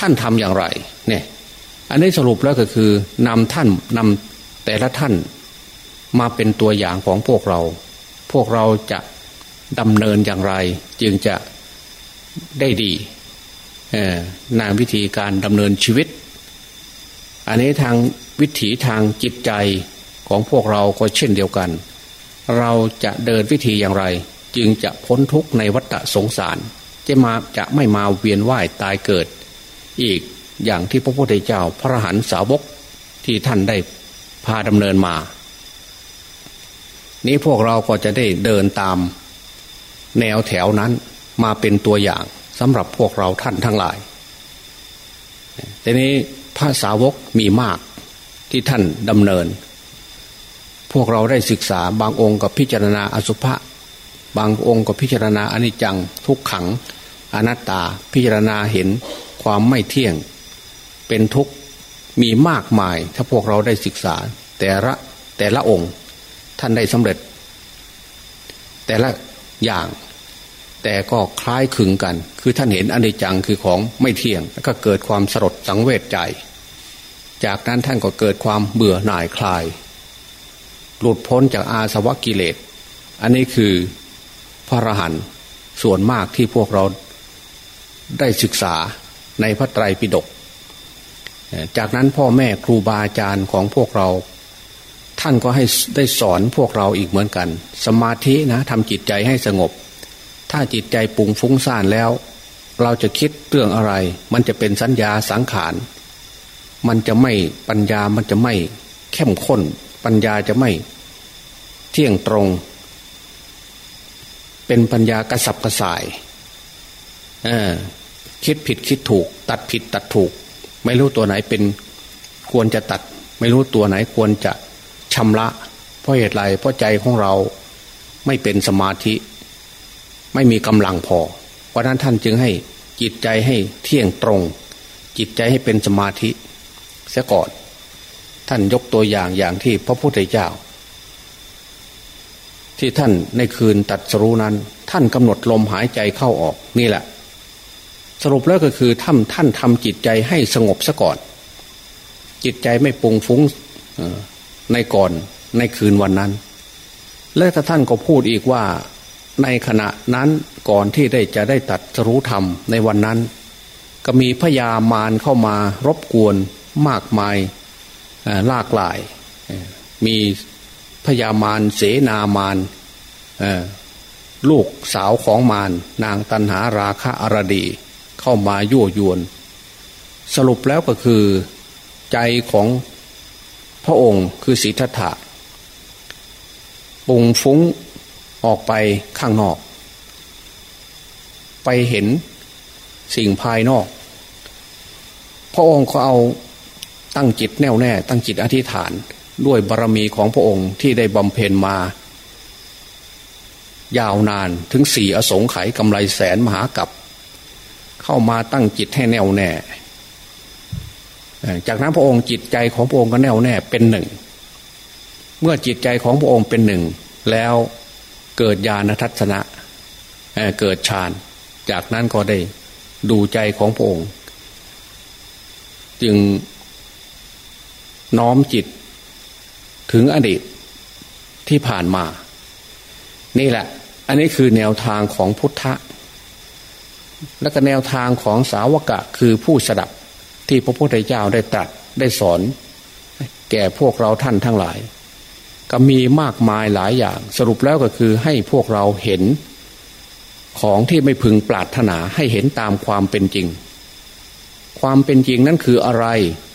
ท่านทำอย่างไร เนี่ย อันนี้สรุปแล้วก็คือนำท่านนำแต่ละท่านมาเป็นตัวอย่างของพวกเรา พวกเราจะดำเนินอย่างไร จึงจะได้ดีนางวิธีการดำเนินชีวิต อันนี้ทางวิถีทางจิตใจของพวกเราก็เช่นเดียวกัน เราจะเดินวิธีอย่างไร จึงจะพ้นทุกข์ในวัฏสงสาร จะมาจะไม่มาเวียนว่ายตายเกิด อีกอย่างที่พระพุทธเจ้าพระหันสาวกที่ท่านได้พาดำเนินมา นี้พวกเราก็จะได้เดินตามแนวแถวนั้นมาเป็นตัวอย่างสำหรับพวกเราท่านทั้งหลายทีนี้พระสาวกมีมากที่ท่านดำเนิน พวกเราได้ศึกษาบางองค์กับพิจารณาอสุภะ บางองค์ก็พิจารณาอนิจจังทุกขัง อนัตตาพิจารณาเห็นความไม่เที่ยง เป็นทุกข์มีมากมาย ถ้าพวกเราได้ศึกษา แต่ละแต่ละองค์ท่านได้สำเร็จ แต่ละอย่าง แต่ก็คล้ายคลึงกัน คือท่านเห็นอนิจจังคือของไม่เที่ยง แล้วก็เกิดความสลดสังเวชใจ จากนั้นท่านก็เกิดความเบื่อหน่ายคลาย หลุดพ้นจากอาสวะกิเลส อันนี้คือ พระรหันต์ส่วนมากที่พวกเราได้ศึกษาในพระไตรปิฎกจากนั้นพ่อแม่ครูบาอาจารย์ของพวกเรา ท่านก็ให้ได้สอนพวกเราอีกเหมือนกัน สมาธินะทำจิตใจให้สงบ ถ้าจิตใจปุงฟุ้งซ่านแล้ว เราจะคิดเรื่องอะไร มันจะเป็นสัญญาสังขาร มันจะไม่ปัญญามันจะไม่เข้มข้น ปัญญาจะไม่เที่ยงตรง เป็นปัญญากระสับกระส่ายคิดผิดคิดถูก ตัดผิดตัดถูก ไม่รู้ตัวไหนเป็นควรจะตัด ไม่รู้ตัวไหนควรจะชำระ เพราะเหตุไรเพราะใจของเราไม่เป็นสมาธิ ไม่มีกำลังพอ เพราะนั้นท่านจึงให้จิตใจให้เที่ยงตรง จิตใจให้เป็นสมาธิเสียก่อน ท่านยกตัวอย่างอย่างที่พระพุทธเจ้า ที่ท่านในคืนตัดสรู้นั้น ท่านกำหนดลมหายใจเข้าออกนี่แหละ สรุปแล้วก็คือท่านท่านทำจิตใจให้สงบซะก่อน จิตใจไม่ปุงฟุ้งในก่อนในคืนวันนั้น และท่านก็พูดอีกว่าในขณะนั้นก่อนที่ได้จะได้ตัดรู้ธรรมในวันนั้น ก็มีพญามารเข้ามารบกวนมากมายลากหลาย มี พญามารเสนามารลูกสาวของมารนางตันหาราคะอรดี เข้ามายั่วยวน สรุปแล้วก็คือใจของพระองค์คือสิทธัตถะปุงฟุ้งออกไปข้างนอก ไปเห็นสิ่งภายนอก พระองค์ก็เอาตั้งจิตแน่วแน่ ตั้งจิตอธิษฐาน ด้วยบารรมีของพระองค์ที่ได้บำเพ็ญมา ยาวนานถึงสี่อสงไขยกำไรแสนมหากับเข้ามาตั้งจิตให้แน่วแน่ จากนั้นพระองค์จิตใจของพระองค์ก็แน่วแน่เป็นหนึ่ง เมื่อจิตใจของพระองค์เป็นหนึ่ง แล้วเกิดญาณทัศนะเกิดฌาน จากนั้นก็ได้ดูใจของพระองค์ จึงน้อมจิต ถึงอดีตที่ผ่านมา นี่แหละ อันนี้คือแนวทางของพุทธะ และก็แนวทางของสาวกะคือผู้สดับที่พระพุทธเจ้าได้ตรัสได้สอน แก่พวกเราท่านทั้งหลาย ก็มีมากมายหลายอย่าง สรุปแล้วก็คือให้พวกเราเห็น ของที่ไม่พึงปรารถนาให้เห็นตามความเป็นจริง ความเป็นจริงนั้นคืออะไร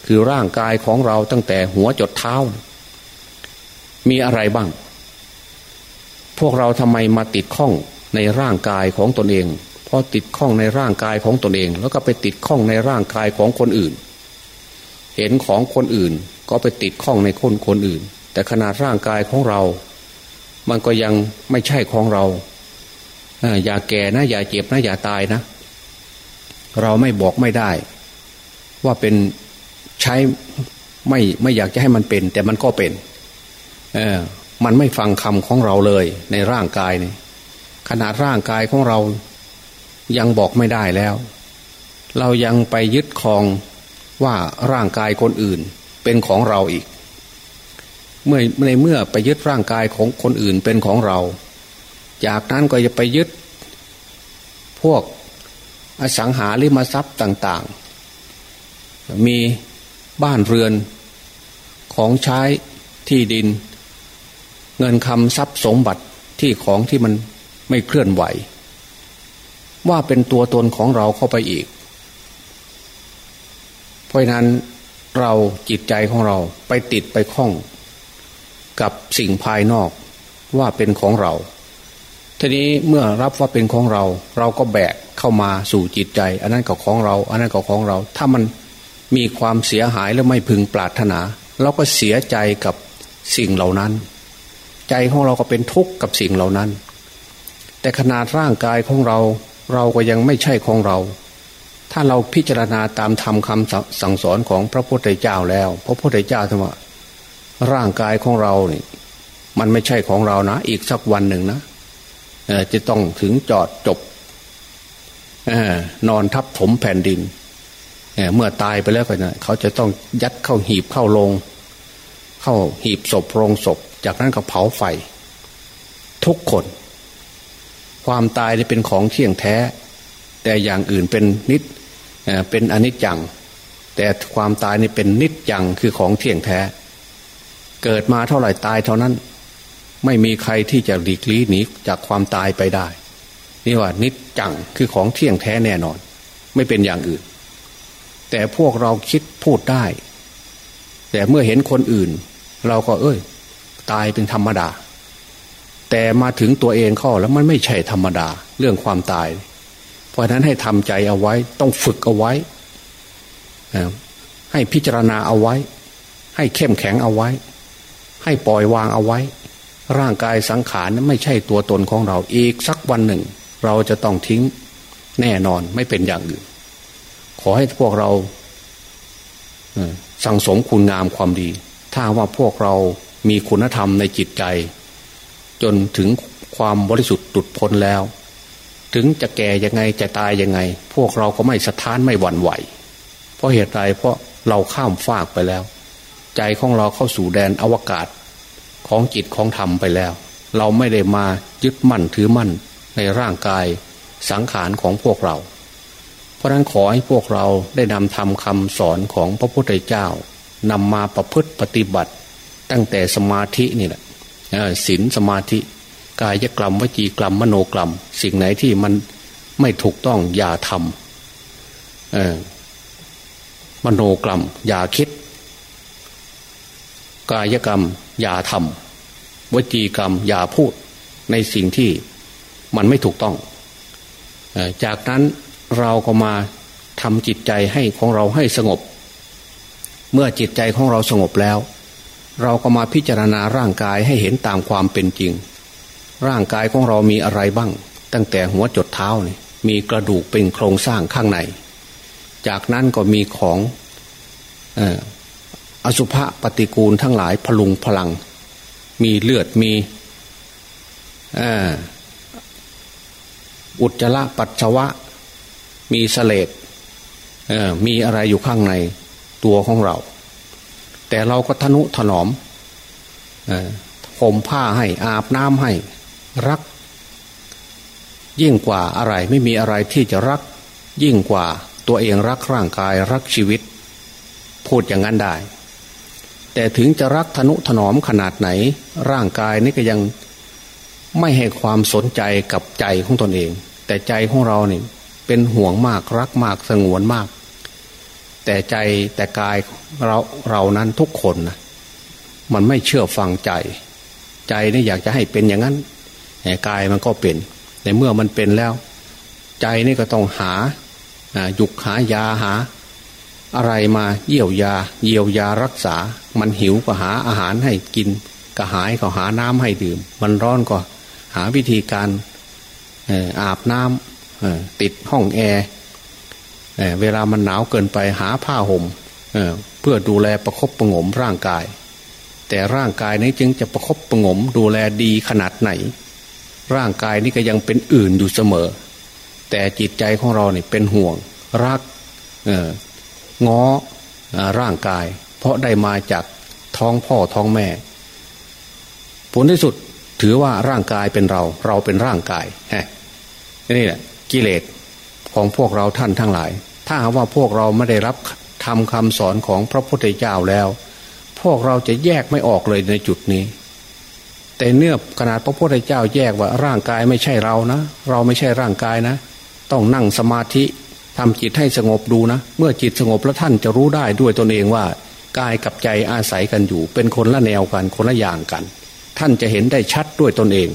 คือร่างกายของเราตั้งแต่หัวจดเท้า มีอะไรบ้าง พวกเราทำไมมาติดข้องในร่างกายของตนเองพอติดข้องในร่างกายของตนเอง แล้วก็ไปติดข้องในร่างกายของคนอื่น เห็นของคนอื่นก็ไปติดข้องในคนคนอื่น แต่ขนาดร่างกายของเรา มันก็ยังไม่ใช่ของเราอย่าแก่นะอย่าเจ็บนะอย่าตายนะ เราไม่บอกไม่ได้ ว่าเป็นใช้ไม่ไม่อยากจะให้มันเป็น แต่มันก็เป็น เออ มันไม่ฟังคำของเราเลย ในร่างกายนี่ขนาดร่างกายของเรายังบอกไม่ได้แล้ว เรายังไปยึดครองว่าร่างกายคนอื่นเป็นของเราอีก เมื่อในเมื่อไปยึดร่างกายของคนอื่นเป็นของเรา จากนั้นก็จะไปยึด พวกอสังหาริมทรัพย์ต่าง ๆ มีบ้านเรือนของใช้ที่ดิน เงินคำทรัพย์สมบัติที่ของที่มันไม่เคลื่อนไหว ว่าเป็นตัวตนของเราเข้าไปอีก เพราะนั้นเราจิตใจของเราไปติดไปคล้อง กับสิ่งภายนอกว่าเป็นของเรา ทีนี้เมื่อรับว่าเป็นของเรา เราก็แบกเข้ามาสู่จิตใจ อันนั้นก็ของเรา อันนั้นก็ของเรา ถ้ามันมีความเสียหายแล้วไม่พึงปรารถนา เราก็เสียใจกับสิ่งเหล่านั้น ใจของเราก็เป็นทุกข์กับสิ่งเหล่านั้น แต่ขนาดร่างกายของเราเราก็ยังไม่ใช่ของเรา ถ้าเราพิจารณาตามธรรมคำสั่งสอนของพระพุทธเจ้าแล้ว พระพุทธเจ้าท่านว่าร่างกายของเราเนี่ยมันไม่ใช่ของเรานะ อีกสักวันหนึ่งนะจะต้องถึงจอดจบนอนทับถมแผ่นดินเมื่อตายไปแล้วก็นะเขาจะต้องยัดเข้าหีบเข้าลง เข้าหีบศพโรงศพ จากนั้นก็เผาไฟ ทุกคน ความตายจะเป็นของเที่ยงแท้ แต่อย่างอื่นเป็นนิดเป็นอนิจจัง แต่ความตายนี่เป็นนิจจังคือของเที่ยงแท้ เกิดมาเท่าไหร่ตายเท่านั้น ไม่มีใครที่จะหลีกลี่หนีจากความตายไปได้ นี่ว่านิจจังคือของเที่ยงแท้แน่นอน ไม่เป็นอย่างอื่น แต่พวกเราคิดพูดได้ แต่เมื่อเห็นคนอื่น เราก็เอ้ย ตายเป็นธรรมดา แต่มาถึงตัวเองเข้าแล้วมันไม่ใช่ธรรมดา เรื่องความตาย เพราะนั้นให้ทำใจเอาไว้ ต้องฝึกเอาไว้ ให้พิจารณาเอาไว้ ให้เข้มแข็งเอาไว้ ให้ปล่อยวางเอาไว้ ร่างกายสังขารนั้นไม่ใช่ตัวตนของเราอีกสักวันหนึ่ง เราจะต้องทิ้งแน่นอนไม่เป็นอย่างอื่น ขอให้พวกเราสั่งสมคุณงามความดี ถ้าว่าพวกเรา มีคุณธรรมในจิตใจ จนถึงความบริสุทธิ์ตุดพ้นแล้ว ถึงจะแก่ยังไงจะตายยังไง พวกเราก็ไม่สะท้านไม่หวั่นไหว เพราะเหตุใดเพราะเราข้ามฟากไปแล้ว ใจของเราเข้าสู่แดนอวกาศของจิตของธรรมไปแล้ว เราไม่ได้มายึดมั่นถือมั่นในร่างกายสังขารของพวกเรา เพราะนั้นขอให้พวกเราได้นำทำคำสอนของพระพุทธเจ้านำมาประพฤติปฏิบัติ ตั้งแต่สมาธินี่แหละศีลสมาธิ กายกรรมวจีกรรมมโนกรรม สิ่งไหนที่มันไม่ถูกต้องอย่าทำมโนกรรม อย่าคิด กายกรรม อย่าทำวจีกรรม อย่าพูด ในสิ่งที่มันไม่ถูกต้องจากนั้นเราก็มาทำจิตใจให้ของเราให้สงบ เมื่อจิตใจของเราสงบแล้ว เราก็มาพิจารณาร่างกายให้เห็นตามความเป็นจริง ร่างกายของเรามีอะไรบ้าง ตั้งแต่หัวจดเท้านี่มีกระดูกเป็นโครงสร้างข้างใน จากนั้นก็มีของอสุภะปฏิกูลทั้งหลายพลุงพลัง มีเลือดมีอุจจาระปัสสาวะ มีเสลดมีอะไรอยู่ข้างในตัวของเรา แต่เราก็ทนุถนอมผมผ้าให้อาบน้ำให้รัก ยิ่งกว่าอะไรไม่มีอะไรที่จะรัก ยิ่งกว่าตัวเองรักร่างกายรักชีวิต พูดอย่างนั้นได้ แต่ถึงจะรักทนุถนอมขนาดไหน ร่างกายนี่ก็ยังไม่ให้ความสนใจกับใจของตนเอง แต่ใจของเราเนี่ยเป็นห่วงมากรักมากสงวนมาก แต่ใจแต่กายเราเรานั้นทุกคนนะมันไม่เชื่อฟังใจ ใจนี่อยากจะให้เป็นอย่างนั้นแต่กายมันก็เป็นในเมื่อมันเป็นแล้ว ใจนี่ก็ต้องหาหยุกหายาหา อะไรมาเยี่ยวยา เยียวยารักษา มันหิวก็หาอาหารให้กินก็หายก็หาน้ำให้ดื่ม มันร้อนก็หาวิธีการอาบน้ำติดห้องแอร์ เวลามันหนาวเกินไปหาผ้าห่มเพื่อดูแลประคบประงมร่างกาย แต่ร่างกายนี้จึงจะประคบประงมดูแลดีขนาดไหน ร่างกายนี้ก็ยังเป็นอื่นอยู่เสมอ แต่จิตใจของเราเนี่ยเป็นห่วงรักง้อร่างกาย เพราะได้มาจากท้องพ่อท้องแม่ ผลที่สุดถือว่าร่างกายเป็นเรา เราเป็นร่างกายฮะนี่แหละกิเลส ของพวกเราท่านทั้งหลาย ถ้าหากว่าพวกเราไม่ได้รับทำคำสอนของพระพุทธเจ้าแล้ว พวกเราจะแยกไม่ออกเลยในจุดนี้ แต่เนื่อขนาดพระพุทธเจ้าแยกว่าร่างกายไม่ใช่เรานะ เราไม่ใช่ร่างกายนะ ต้องนั่งสมาธิทำจิตให้สงบดูนะ เมื่อจิตสงบแล้วท่านจะรู้ได้ด้วยตนเองว่ากายกับใจอาศัยกันอยู่ เป็นคนละแนวกันคนละอย่างกัน ท่านจะเห็นได้ชัดด้วยตนเอง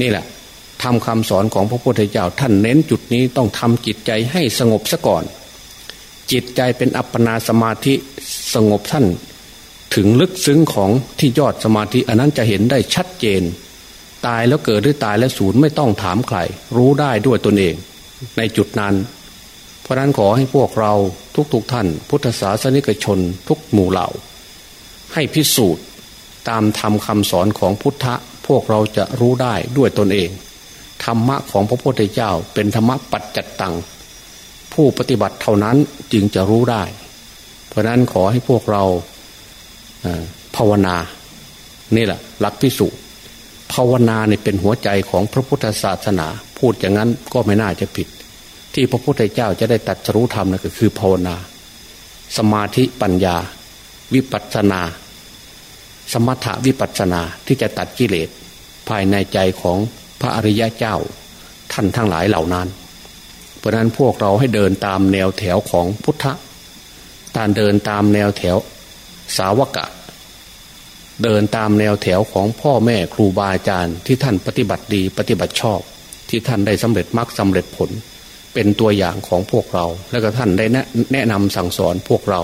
นี่แหละ ทำคำสอนของพระพุทธเจ้าท่านเน้นจุดนี้ต้องทำจิตใจให้สงบซะก่อน จิตใจเป็นอัปปนาสมาธิสงบท่านถึงลึกซึ้งของที่ยอดสมาธิ อันนั้นจะเห็นได้ชัดเจน ตายแล้วเกิดหรือตายแล้วสูญไม่ต้องถามใคร รู้ได้ด้วยตนเอง ในจุดนั้น เพราะนั้นขอให้พวกเราทุกๆทท่าน พุทธศาสนิกชนทุกหมู่เหล่า ให้พิสูจน์ตามธรรมคาสอนของพุทธะ พวกเราจะรู้ได้ด้วยตนเอง ธรรมะของพระพุทธเจ้า เป็นธรรมะปัจจัตตัง ผู้ปฏิบัติเท่านั้นจึงจะรู้ได้ เพราะนั้นขอให้พวกเราภาวนา นี่แหละหลักพิสุภาวนาเนี่เป็นหัวใจของพระพุทธศาสนา พูดอย่างนั้นก็ไม่น่าจะผิด ที่พระพุทธเจ้าจะได้ตัดรู้ธรรมนั่นก็คือภาวนา สมาธิปัญญา วิปัสสนา สมถะวิปัสสนาที่จะตัดกิเลสภายในใจของ พระอริยะเจ้าท่านทั้งหลายเหล่านั้น เพราะนั้นพวกเราให้เดินตามแนวแถวของพุทธตานเดินตามแนวแถวสาวกะ เดินตามแนวแถวของพ่อแม่ครูบาอาจารย์ที่ท่านปฏิบัติดีปฏิบัติชอบ ที่ท่านได้สำเร็จมรรคสาเร็จผล เป็นตัวอย่างของพวกเรา และก็ท่านได้แนะนำสั่งสอนพวกเรา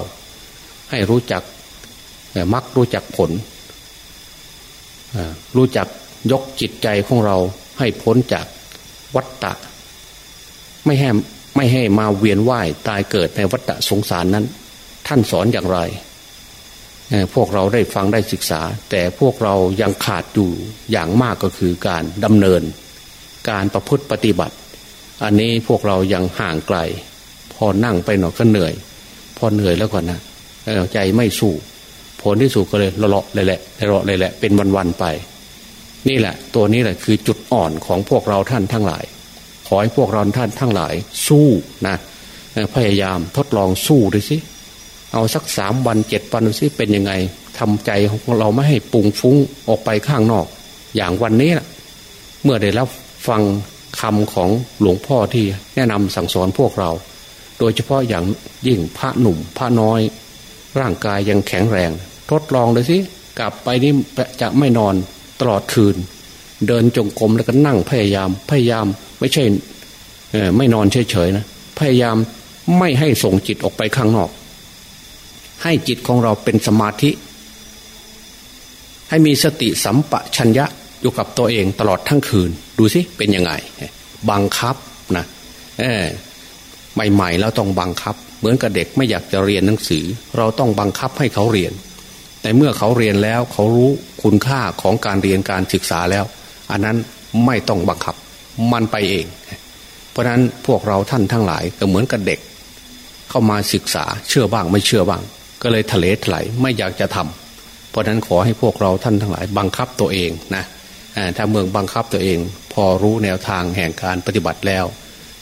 ให้รู้จักมักรู้จักผลรู้จัก ยกจิตใจของเราให้พ้นจากวัฏฏะไม่ให้ไม่ให้มาเวียนว่ายตายเกิดในวัฏฏะสงสารนั้น ท่านสอนอย่างไร พวกเราได้ฟังได้ศึกษา แต่พวกเรายังขาดอยู่อย่างมากก็คือการดำเนิน การประพฤติปฏิบัติ อันนี้พวกเรายังห่างไกล พอนั่งไปหน่อยก็เหนื่อย พอเหนื่อยแล้วก่อนนะใจไม่สู้ผลที่สุดก็เลยเลาะเลยแหละเลาะเลยแหละ เป็นวันๆไป นี่แหละ ตัวนี้แหละคือจุดอ่อนของพวกเราท่านทั้งหลาย ขอให้พวกเราท่านทั้งหลาย สู้นะพยายามทดลองสู้ดูสิเอาสักสามวันเจ็ดวันดูสิเป็นยังไงทำใจของเราไม่ให้ปุงฟุ้งออกไปข้างนอก อย่างวันนี้นะเมื่อได้รับฟังคำของหลวงพ่อที่แนะนำสั่งสอนพวกเรา โดยเฉพาะอย่างยิ่งพระหนุ่มพระน้อย ร่างกายยังแข็งแรง ทดลองเลยสิกลับไปนี่จะไม่นอน ตลอดคืน เดินจงกรมแล้วก็นั่งพยายาม พยายามไม่ใช่ไม่นอนเฉยๆนะพยายามไม่ให้ส่งจิตออกไปข้างนอก ให้จิตของเราเป็นสมาธิ ให้มีสติสัมปชัญญะอยู่กับตัวเองตลอดทั้งคืน ดูสิเป็นยังไง บังคับนะใหม่ๆแล้วต้องบังคับ เหมือนกับเด็กไม่อยากจะเรียนหนังสือ เราต้องบังคับให้เขาเรียน แต่เมื่อเขาเรียนแล้วเขารู้ คุณค่าของการเรียนการศึกษาแล้ว อันนั้นไม่ต้องบังคับมันไปเอง เพราะนั้นพวกเราท่านทั้งหลายก็เหมือนกับเด็ก เข้ามาศึกษาเชื่อบ้างไม่เชื่อบ้าง ก็เลยทะเลถลายไม่อยากจะทำเพราะนั้นขอให้พวกเราท่านทั้งหลาย บังคับตัวเองนะถ้าเมืองบังคับตัวเอง พอรู้แนวทางแห่งการปฏิบัติแล้ว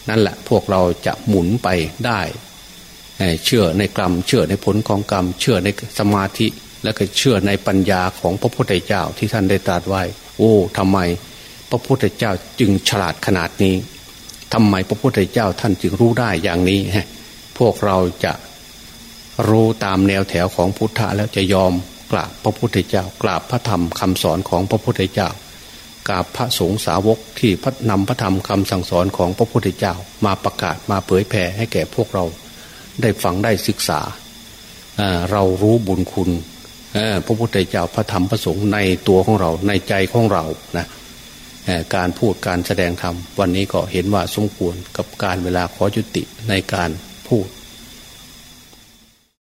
นั่นแหละพวกเราจะหมุนไปได้ เชื่อในกรรม เชื่อในผลของกรรม เชื่อในสมาธิ และก็เชื่อในปัญญาของพระพุทธเจ้าที่ท่านได้ตรัสไว้ โอ้ทำไม พระพุทธเจ้าจึงฉลาดขนาดนี้ทำไมพระพุทธเจ้าท่านจึงรู้ได้อย่างนี้ฮะพวกเราจะรู้ตามแนวแถวของพุทธะแล้วจะยอมกราบพระพุทธเจ้ากราบพระธรรมคำสอนของพระพุทธเจ้ากราบพระสงฆ์สาวกที่พัฒนำพระธรรมคำสั่งสอนของพระพุทธเจ้า มาประกาศมาเผยแผ่ให้แก่พวกเราได้ฟังได้ศึกษา เรารู้บุญคุณ พระพุทธเจ้าพระธรรมพระสงฆ์ในตัวของเราในใจของเรานะการพูดการแสดงธรรมวันนี้ก็เห็นว่าสมควรกับการเวลาขอจุติในการพูด